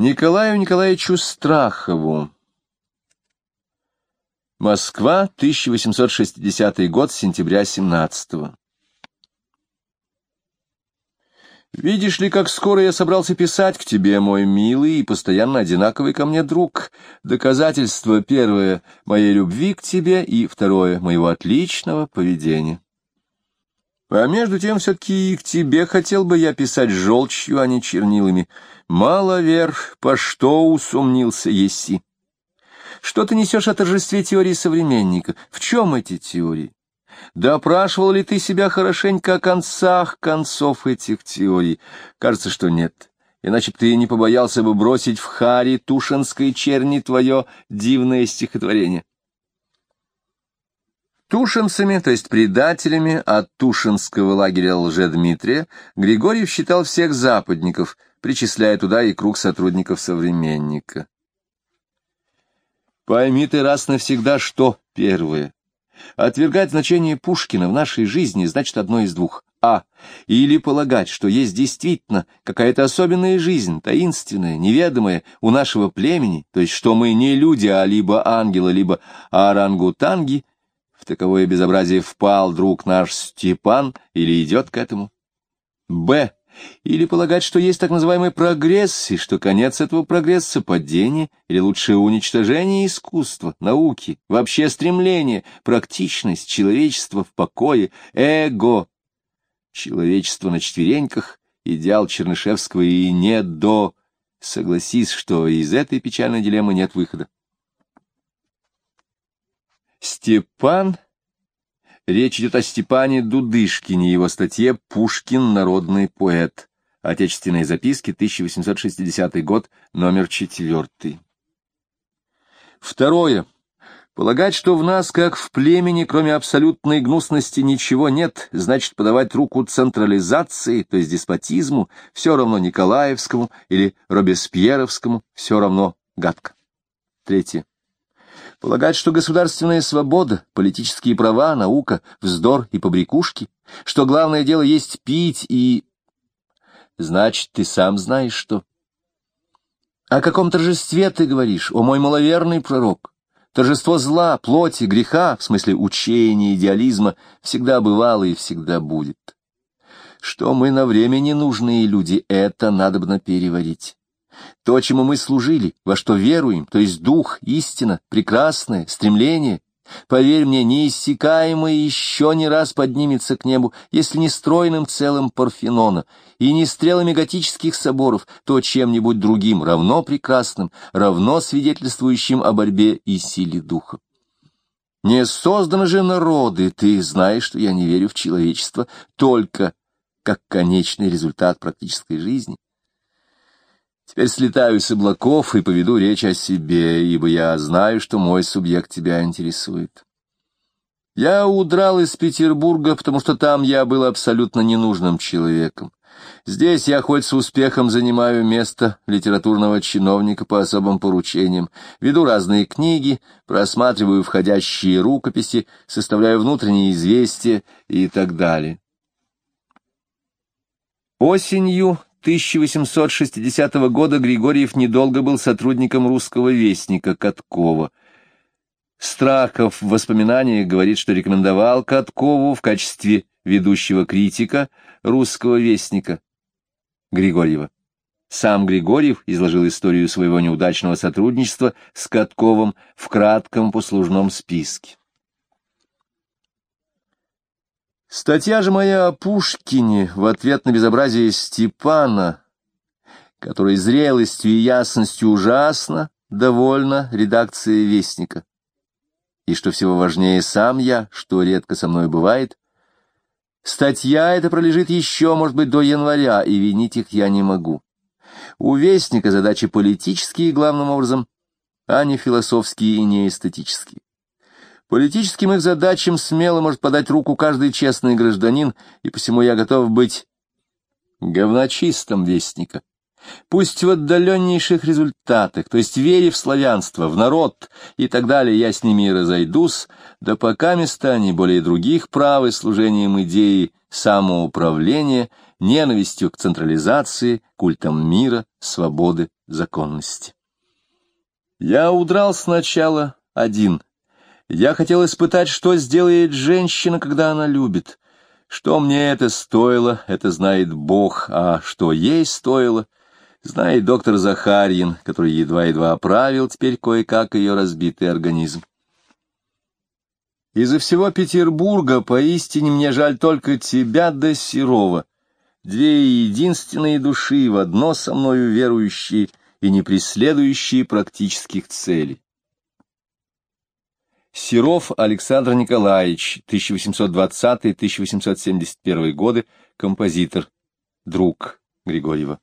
Николаю Николаевичу Страхову. Москва, 1860 год, сентября 17 -го. Видишь ли, как скоро я собрался писать к тебе, мой милый и постоянно одинаковый ко мне друг. Доказательство первое — моей любви к тебе, и второе — моего отличного поведения. А между тем все-таки и к тебе хотел бы я писать желчью, а не чернилами. Мало вер, по что усомнился еси. Что ты несешь о торжестве теории современника? В чем эти теории? Допрашивал ли ты себя хорошенько о концах концов этих теорий? Кажется, что нет. Иначе ты не побоялся бы бросить в харе тушинской черни твое дивное стихотворение. Тушинцами, то есть предателями от Тушинского лагеря Лжедмитрия, Григорьев считал всех западников, причисляя туда и круг сотрудников современника. Пойми ты раз навсегда, что первое. Отвергать значение Пушкина в нашей жизни значит одно из двух. А. Или полагать, что есть действительно какая-то особенная жизнь, таинственная, неведомая у нашего племени, то есть что мы не люди, а либо ангелы, либо орангутанги, в таковое безобразие впал друг наш Степан или идет к этому. Б. Или полагать, что есть так называемый прогресс, и что конец этого прогресса — падение, или лучше уничтожение искусства, науки, вообще стремление, практичность, человечество в покое, эго. Человечество на четвереньках, идеал Чернышевского и не до. Согласись, что из этой печальной дилеммы нет выхода. Степан Речь идет о Степане Дудышкине, его статье «Пушкин. Народный поэт». Отечественные записки, 1860 год, номер четвертый. Второе. Полагать, что в нас, как в племени, кроме абсолютной гнусности, ничего нет, значит подавать руку централизации, то есть деспотизму, все равно Николаевскому или Робеспьеровскому, все равно гадко. Третье. Полагать, что государственная свобода, политические права, наука, вздор и побрякушки, что главное дело есть пить и... Значит, ты сам знаешь, что... О каком торжестве ты говоришь, о мой маловерный пророк? Торжество зла, плоти, греха, в смысле учения, идеализма, всегда бывало и всегда будет. Что мы на время ненужные люди, это надобно переварить. То, чему мы служили, во что веруем, то есть дух, истина, прекрасное, стремление, поверь мне, неиссякаемое еще не раз поднимется к небу, если не стройным целым Парфенона, и не стрелами готических соборов, то чем-нибудь другим, равно прекрасным, равно свидетельствующим о борьбе и силе духа. Не созданы же народы, ты знаешь, что я не верю в человечество, только как конечный результат практической жизни. Теперь слетаю с облаков и поведу речь о себе, ибо я знаю, что мой субъект тебя интересует. Я удрал из Петербурга, потому что там я был абсолютно ненужным человеком. Здесь я хоть с успехом занимаю место литературного чиновника по особым поручениям, веду разные книги, просматриваю входящие рукописи, составляю внутренние известия и так далее. Осенью 1860 года Григорьев недолго был сотрудником русского вестника Каткова. Страхов в воспоминаниях говорит, что рекомендовал Каткову в качестве ведущего критика русского вестника Григорьева. Сам Григорьев изложил историю своего неудачного сотрудничества с Катковым в кратком послужном списке. Статья же моя о Пушкине в ответ на безобразие Степана, который зрелостью и ясностью ужасно довольна редакция Вестника. И что всего важнее сам я, что редко со мной бывает, статья эта пролежит еще, может быть, до января, и винить их я не могу. У Вестника задачи политические главным образом, а не философские и не эстетические. Политическим их задачам смело может подать руку каждый честный гражданин, и посему я готов быть говночистом вестника. Пусть в отдаленнейших результатах, то есть вере в славянство, в народ и так далее, я с ними и разойдусь, да пока места они более других правы служением идеи самоуправления ненавистью к централизации, культам мира, свободы, законности. Я удрал сначала один. Я хотел испытать, что сделает женщина, когда она любит. Что мне это стоило, это знает Бог, а что ей стоило, знает доктор Захарьин, который едва-едва оправил теперь кое-как ее разбитый организм. Из-за всего Петербурга поистине мне жаль только тебя да Серова, две единственные души в одно со мною верующие и не преследующие практических целей. Серов Александр Николаевич, 1820-1871 годы, композитор, друг Григорьева.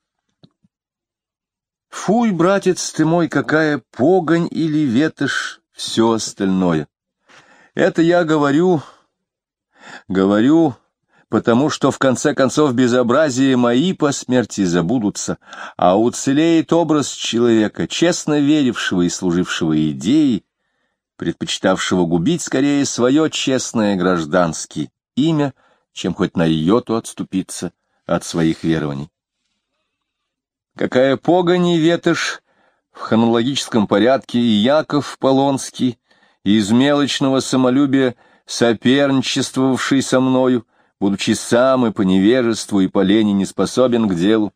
Фуй, братец ты мой, какая погонь или ветошь, все остальное. Это я говорю, говорю, потому что в конце концов безобразия мои по смерти забудутся, а уцелеет образ человека, честно верившего и служившего идее, предпочитавшего губить скорее свое честное гражданское имя, чем хоть на йоту отступиться от своих верований. Какая погонь и ветошь в хронологическом порядке и Яков Полонский, из мелочного самолюбия соперничествовавший со мною, будучи сам и по невежеству, и по лени не способен к делу.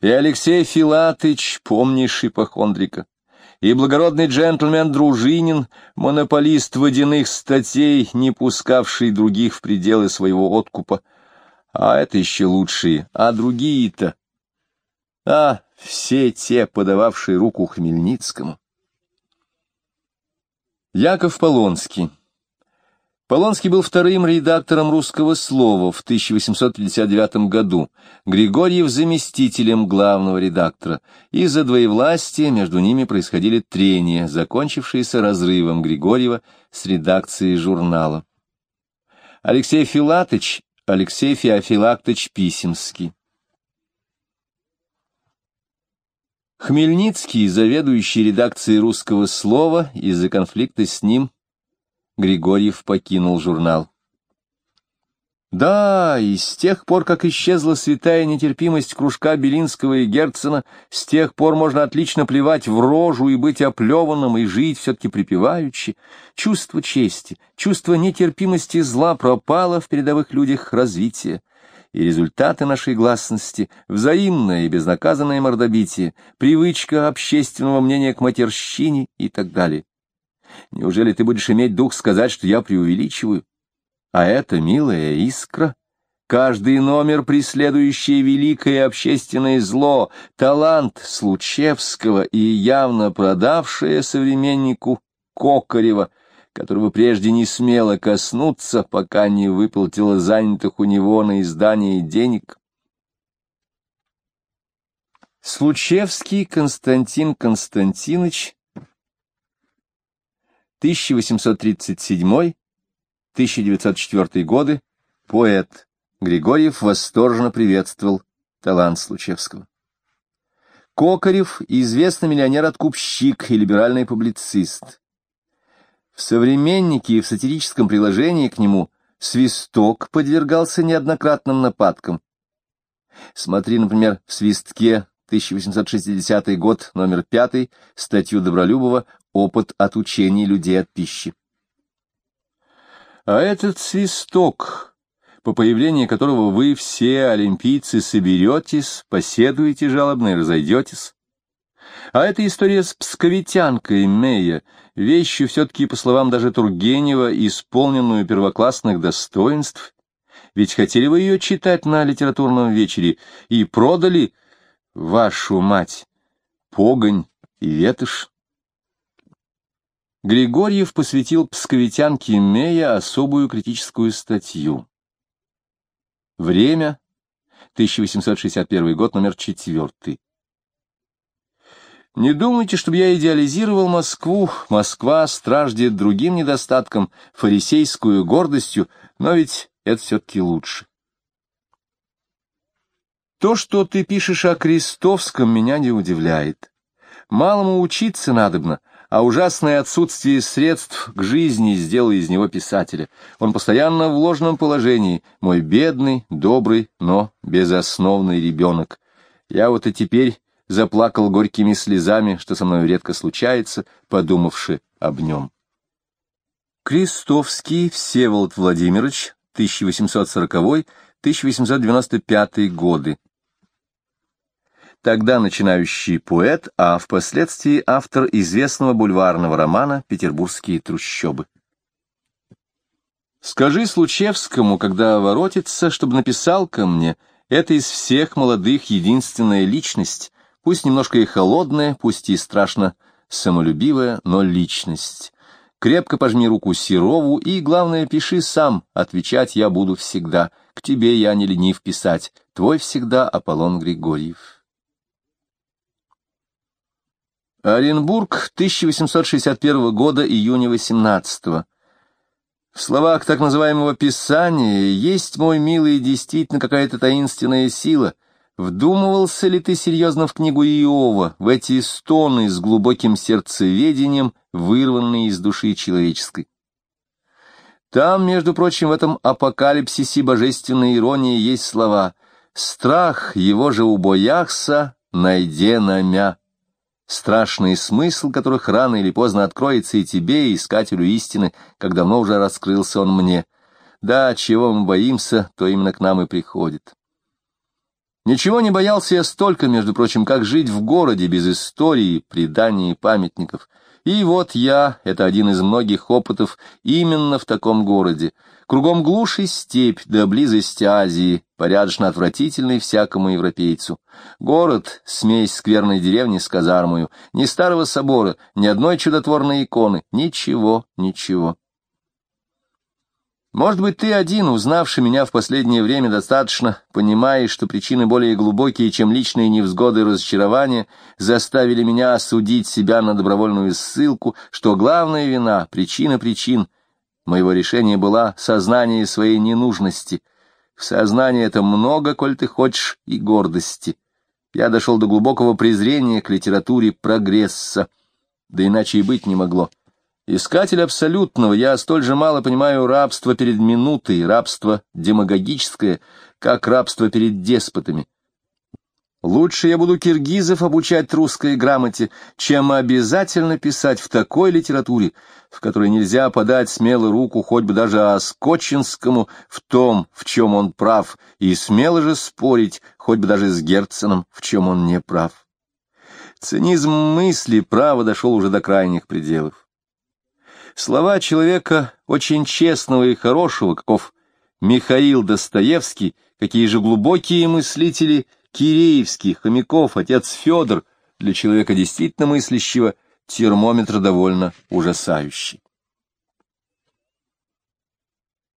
И Алексей Филатыч, помнишь ипохондрика, и благородный джентльмен Дружинин, монополист водяных статей, не пускавший других в пределы своего откупа. А это еще лучшие, а другие-то... А все те, подававшие руку Хмельницкому. Яков Полонский Полонский был вторым редактором «Русского слова» в 1859 году, Григорьев — заместителем главного редактора. Из-за двоевластия между ними происходили трения, закончившиеся разрывом Григорьева с редакцией журнала. Алексей Филатыч, Алексей Феофилактыч Писемский. Хмельницкий, заведующий редакцией «Русского слова», из-за конфликта с ним Григорьев покинул журнал. Да, и с тех пор, как исчезла святая нетерпимость кружка Белинского и Герцена, с тех пор можно отлично плевать в рожу и быть оплеванным, и жить все-таки припеваючи. Чувство чести, чувство нетерпимости зла пропало в передовых людях развития, и результаты нашей гласности, взаимное и безнаказанное мордобитие, привычка общественного мнения к матерщине и так далее. Неужели ты будешь иметь дух сказать, что я преувеличиваю? А это милая искра. Каждый номер, преследующий великое общественное зло, талант Случевского и явно продавшее современнику Кокарева, которого прежде не смело коснуться, пока не выплатила занятых у него на издание денег. Случевский Константин Константинович 1837-1904 годы, поэт. Григорьев восторженно приветствовал талант Случевского. Кокарев — известный миллионер-откупщик и либеральный публицист. В «Современнике» и в сатирическом приложении к нему «Свисток» подвергался неоднократным нападкам. Смотри, например, в «Свистке» 1860 год, номер 5, статью Добролюбова опыт от учения людей от пищи. А этот свисток, по появлению которого вы все, олимпийцы, соберетесь, поседуете жалобно и разойдетесь, а эта история с псковитянкой Мея, вещью все-таки, по словам даже Тургенева, исполненную первоклассных достоинств, ведь хотели вы ее читать на литературном вечере и продали вашу мать, погонь и ветошь. Григорьев посвятил псковитянке Мея особую критическую статью. Время, 1861 год, номер 4. Не думайте, чтобы я идеализировал Москву. Москва страждет другим недостатком, фарисейскую гордостью, но ведь это все-таки лучше. То, что ты пишешь о Крестовском, меня не удивляет. Малому учиться надобно, а ужасное отсутствие средств к жизни сделало из него писателя. Он постоянно в ложном положении, мой бедный, добрый, но безосновный ребенок. Я вот и теперь заплакал горькими слезами, что со мной редко случается, подумавши об нем. Крестовский Всеволод Владимирович, 1840-1895 годы тогда начинающий поэт, а впоследствии автор известного бульварного романа «Петербургские трущобы». Скажи Случевскому, когда воротится, чтобы написал ко мне, это из всех молодых единственная личность, пусть немножко и холодная, пусть и страшно самолюбивая, но личность. Крепко пожми руку Серову и, главное, пиши сам, отвечать я буду всегда. К тебе я не ленив писать. Твой всегда Аполлон Григорьев. Оренбург, 1861 года, июня 18 -го. В словах так называемого «писания» есть, мой милый, действительно какая-то таинственная сила. Вдумывался ли ты серьезно в книгу Иова, в эти стоны с глубоким сердцеведением, вырванные из души человеческой? Там, между прочим, в этом апокалипсисе божественной иронии есть слова «Страх его же убояхся, найде намя» страшный смысл которых рано или поздно откроется и тебе, и искателю истины, как давно уже раскрылся он мне. Да, чего мы боимся, то именно к нам и приходит. Ничего не боялся я столько, между прочим, как жить в городе без истории, преданий и памятников — и вот я, это один из многих опытов, именно в таком городе. Кругом глушь и степь, до близости Азии, порядочно отвратительный всякому европейцу. Город — смесь скверной деревни с казармою, ни старого собора, ни одной чудотворной иконы, ничего, ничего. Может быть, ты один, узнавший меня в последнее время достаточно, понимаешь, что причины более глубокие, чем личные невзгоды и разочарования, заставили меня осудить себя на добровольную ссылку, что главная вина, причина причин моего решения была сознание своей ненужности. В сознании это много, коль ты хочешь, и гордости. Я дошел до глубокого презрения к литературе прогресса, да иначе и быть не могло. Искатель абсолютного, я столь же мало понимаю рабство перед минутой, рабство демагогическое, как рабство перед деспотами. Лучше я буду киргизов обучать русской грамоте, чем обязательно писать в такой литературе, в которой нельзя подать смело руку хоть бы даже Оскочинскому в том, в чем он прав, и смело же спорить хоть бы даже с Герценом, в чем он не прав. Цинизм мысли право дошел уже до крайних пределов. Слова человека очень честного и хорошего, каков Михаил Достоевский, какие же глубокие мыслители Киреевский, Хомяков, отец Федор, для человека действительно мыслящего, термометр довольно ужасающий.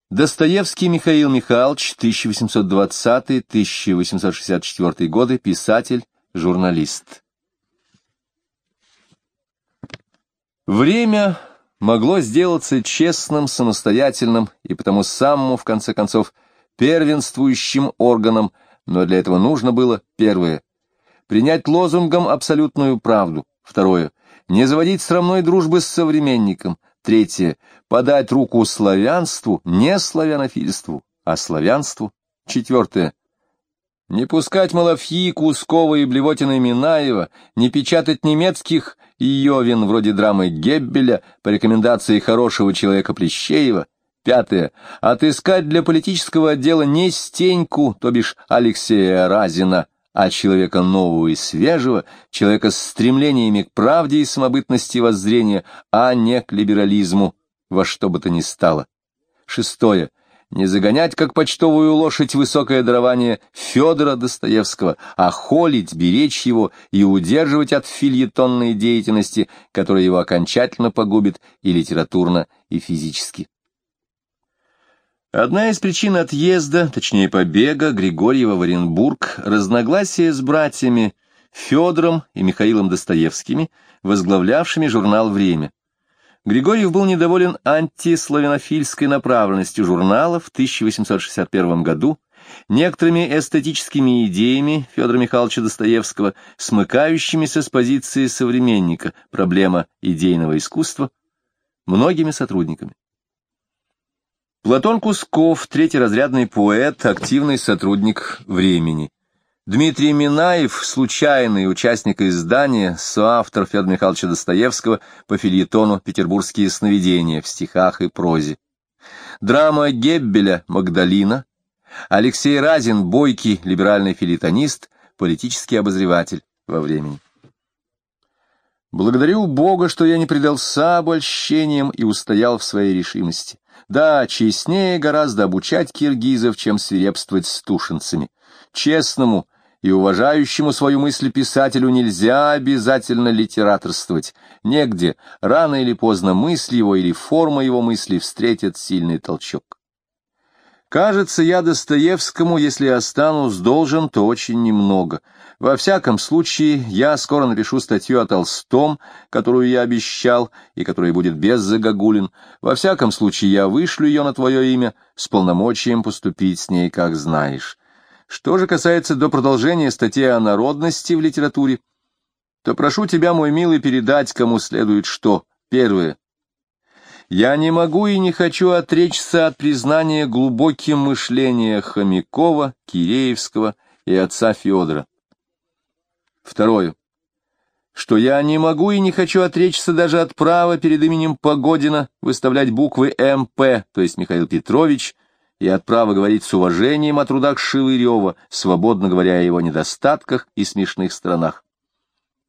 Достоевский Михаил Михайлович, 1820-1864 годы, писатель, журналист. Время могло сделаться честным, самостоятельным и потому самому, в конце концов, первенствующим органом, но для этого нужно было, первое, принять лозунгом абсолютную правду, второе, не заводить срамной дружбы с современником, третье, подать руку славянству, не славянофильству, а славянству, четвертое, не пускать Малафьи, Кускова и Блевотина Минаева, не печатать немецких Йовин вроде драмы Геббеля по рекомендации хорошего человека Плещеева. Пятое. Отыскать для политического отдела не Стеньку, то бишь Алексея Разина, а человека нового и свежего, человека с стремлениями к правде и самобытности воззрения, а не к либерализму, во что бы то ни стало. Шестое не загонять, как почтовую лошадь, высокое дарование Федора Достоевского, а холить, беречь его и удерживать от фильетонной деятельности, которая его окончательно погубит и литературно, и физически. Одна из причин отъезда, точнее побега Григорьева в Оренбург, разногласия с братьями Федором и Михаилом Достоевскими, возглавлявшими журнал «Время». Григорьев был недоволен антиславянофильской направленностью журнала в 1861 году некоторыми эстетическими идеями Федора Михайловича Достоевского, смыкающимися с позиции современника, проблема идейного искусства, многими сотрудниками. Платон Кусков, третий разрядный поэт, активный сотрудник времени. Дмитрий Минаев, случайный участник издания, соавтор Федора Михайловича Достоевского по фильетону «Петербургские сновидения» в стихах и прозе. Драма Геббеля «Магдалина», Алексей Разин, бойкий либеральный филитонист, политический обозреватель во времени. Благодарю Бога, что я не предался обольщениям и устоял в своей решимости. Да, честнее гораздо обучать киргизов, чем свирепствовать с тушинцами. Честному и уважающему свою мысль писателю нельзя обязательно литераторствовать. Негде, рано или поздно мысль его или форма его мысли встретят сильный толчок. Кажется, я Достоевскому, если останусь должен, то очень немного. Во всяком случае, я скоро напишу статью о Толстом, которую я обещал, и которая будет без загогулин. Во всяком случае, я вышлю ее на твое имя с полномочием поступить с ней, как знаешь. Что же касается до продолжения статьи о народности в литературе, то прошу тебя, мой милый, передать, кому следует что. Первое. Я не могу и не хочу отречься от признания глубоким мышления Хомякова, Киреевского и отца Федора. Второе. Что я не могу и не хочу отречься даже от права перед именем Погодина выставлять буквы МП, то есть Михаил Петрович, и от права говорить с уважением о трудах Шевырева, свободно говоря о его недостатках и смешных сторонах.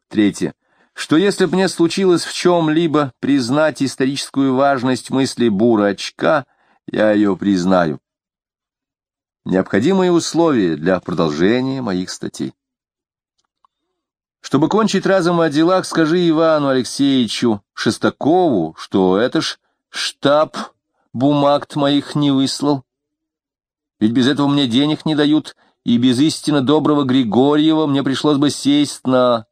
Третье что если б мне случилось в чем-либо признать историческую важность мысли Бурачка, я ее признаю. Необходимые условия для продолжения моих статей. Чтобы кончить разом о делах, скажи Ивану Алексеевичу Шестакову, что это ж штаб бумаг моих не выслал. Ведь без этого мне денег не дают, и без истинно доброго Григорьева мне пришлось бы сесть на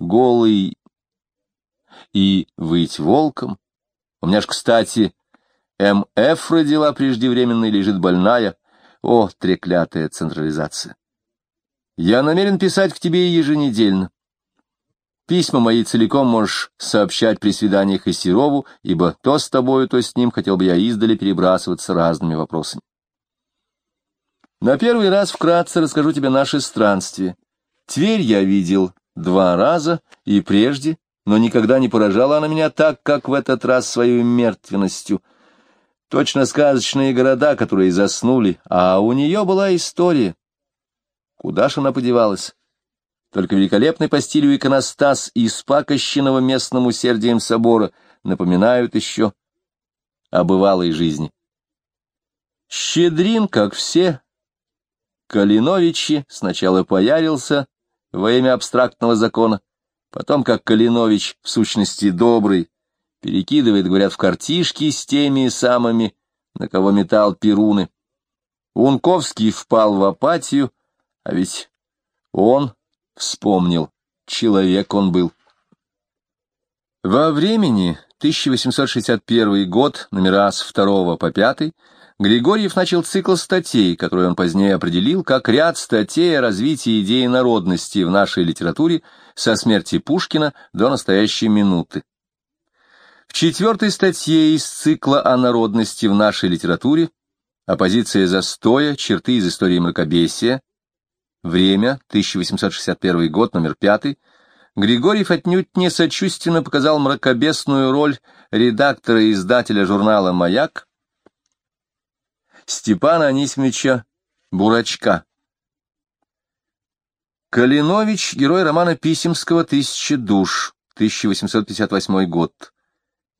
голый и выть волком. У меня ж, кстати, МФ родила преждевременно и лежит больная. О, треклятая централизация! Я намерен писать к тебе еженедельно. Письма мои целиком можешь сообщать при свиданиях и Серову, ибо то с тобою, то с ним хотел бы я издали перебрасываться разными вопросами. На первый раз вкратце расскажу тебе наши странствия. Тверь я видел два раза, и прежде, но никогда не поражала она меня так, как в этот раз своей мертвенностью. Точно сказочные города, которые заснули, а у нее была история. Куда ж она подевалась? Только великолепный по стилю иконостас из пакощенного местным усердием собора напоминают еще о бывалой жизни. Щедрин, как все, Калиновичи, сначала поярился во имя абстрактного закона, Потом, как Калинович, в сущности добрый, перекидывает, говорят, в картишки с теми самыми, на кого метал Перуны. Унковский впал в апатию, а ведь он вспомнил, человек он был. Во времени 1861 год, номера с 2 по 5, Григорьев начал цикл статей, который он позднее определил как ряд статей о развитии идеи народности в нашей литературе со смерти Пушкина до настоящей минуты. В четвертой статье из цикла о народности в нашей литературе «Оппозиция застоя. Черты из истории мракобесия. Время. 1861 год. Номер 5» Григорьев отнюдь не сочувственно показал мракобесную роль редактора и издателя журнала «Маяк», Степана Анисимовича Бурачка. Калинович — герой романа Писемского «Тысяча душ», 1858 год.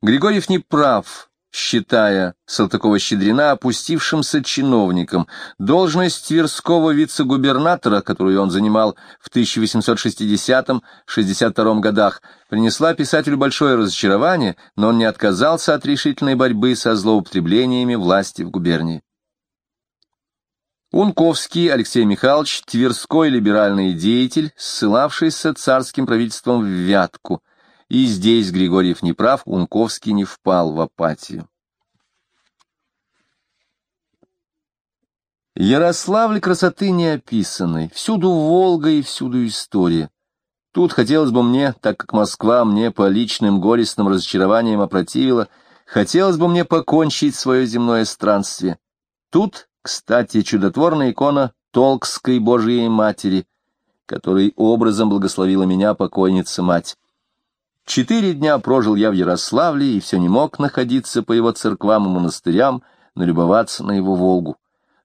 Григорьев не прав, считая Салтыкова-Щедрина опустившимся чиновником. Должность Тверского вице-губернатора, которую он занимал в 1860-62 годах, принесла писателю большое разочарование, но он не отказался от решительной борьбы со злоупотреблениями власти в губернии. Унковский Алексей Михайлович, тверской либеральный деятель, ссылавшийся царским правительством в Вятку. И здесь Григорьев не прав, Унковский не впал в апатию. Ярославль красоты неописанной, всюду Волга и всюду история. Тут хотелось бы мне, так как Москва мне по личным горестным разочарованиям опротивила, хотелось бы мне покончить свое земное странствие. Тут, кстати, чудотворная икона Толкской Божией Матери, которой образом благословила меня покойница-мать. Четыре дня прожил я в Ярославле и все не мог находиться по его церквам и монастырям, налюбоваться на его Волгу.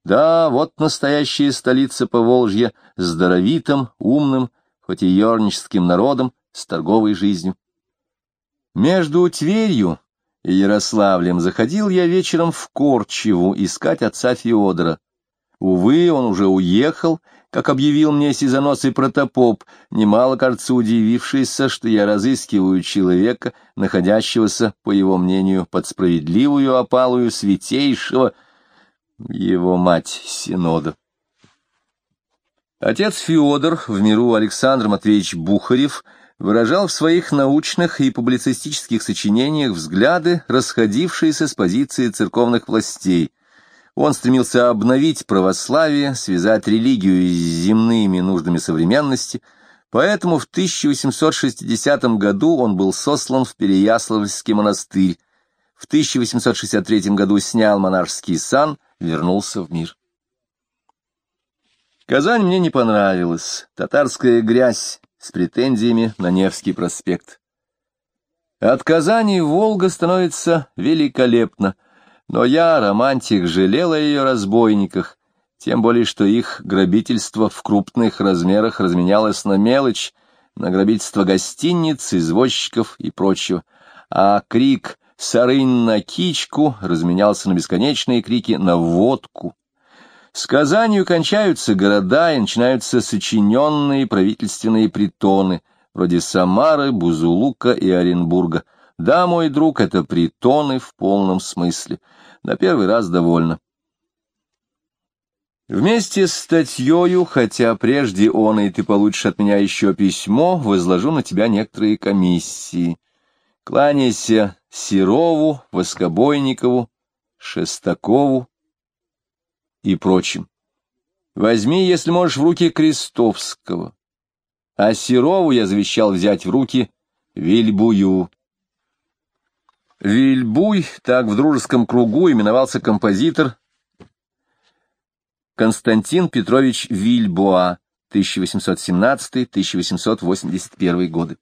Да, вот настоящая столица Поволжья с даровитым, умным, хоть и ерническим народом, с торговой жизнью. Между Тверью и Ярославлем заходил я вечером в Корчеву искать отца Феодора. Увы, он уже уехал, как объявил мне сизоносый протопоп, немало, кажется, удивившийся, что я разыскиваю человека, находящегося, по его мнению, под справедливую опалую святейшего его мать Синода. Отец Феодор, в миру Александр Матвеевич Бухарев, выражал в своих научных и публицистических сочинениях взгляды, расходившиеся с позиции церковных властей. Он стремился обновить православие, связать религию с земными нуждами современности, поэтому в 1860 году он был сослан в Переяславльский монастырь, в 1863 году снял монашеский сан, вернулся в мир. Казань мне не понравилась, татарская грязь с претензиями на Невский проспект. От Казани Волга становится великолепно, но я, романтик, жалел о ее разбойниках, тем более что их грабительство в крупных размерах разменялось на мелочь, на грабительство гостиниц, извозчиков и прочего, а крик «Сарынь на кичку» разменялся на бесконечные крики на водку, с Казанью кончаются города и начинаются сочиненные правительственные притоны, вроде Самары, Бузулука и Оренбурга. Да, мой друг, это притоны в полном смысле. На первый раз довольно. Вместе с статьёю, хотя прежде он и ты получишь от меня еще письмо, возложу на тебя некоторые комиссии. Кланяйся Серову, Воскобойникову, Шестакову, и прочим. Возьми, если можешь, в руки Крестовского. А Серову я завещал взять в руки Вильбую. Вильбуй, так в дружеском кругу именовался композитор Константин Петрович Вильбуа, 1817-1881 годы.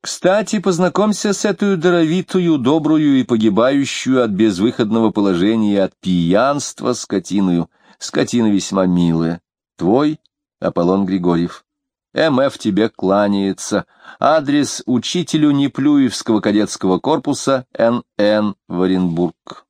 Кстати, познакомься с этой даровитую, добрую и погибающую от безвыходного положения и от пьянства скотиною. Скотина весьма милая. Твой Аполлон Григорьев. МФ тебе кланяется. Адрес учителю Неплюевского кадетского корпуса НН в.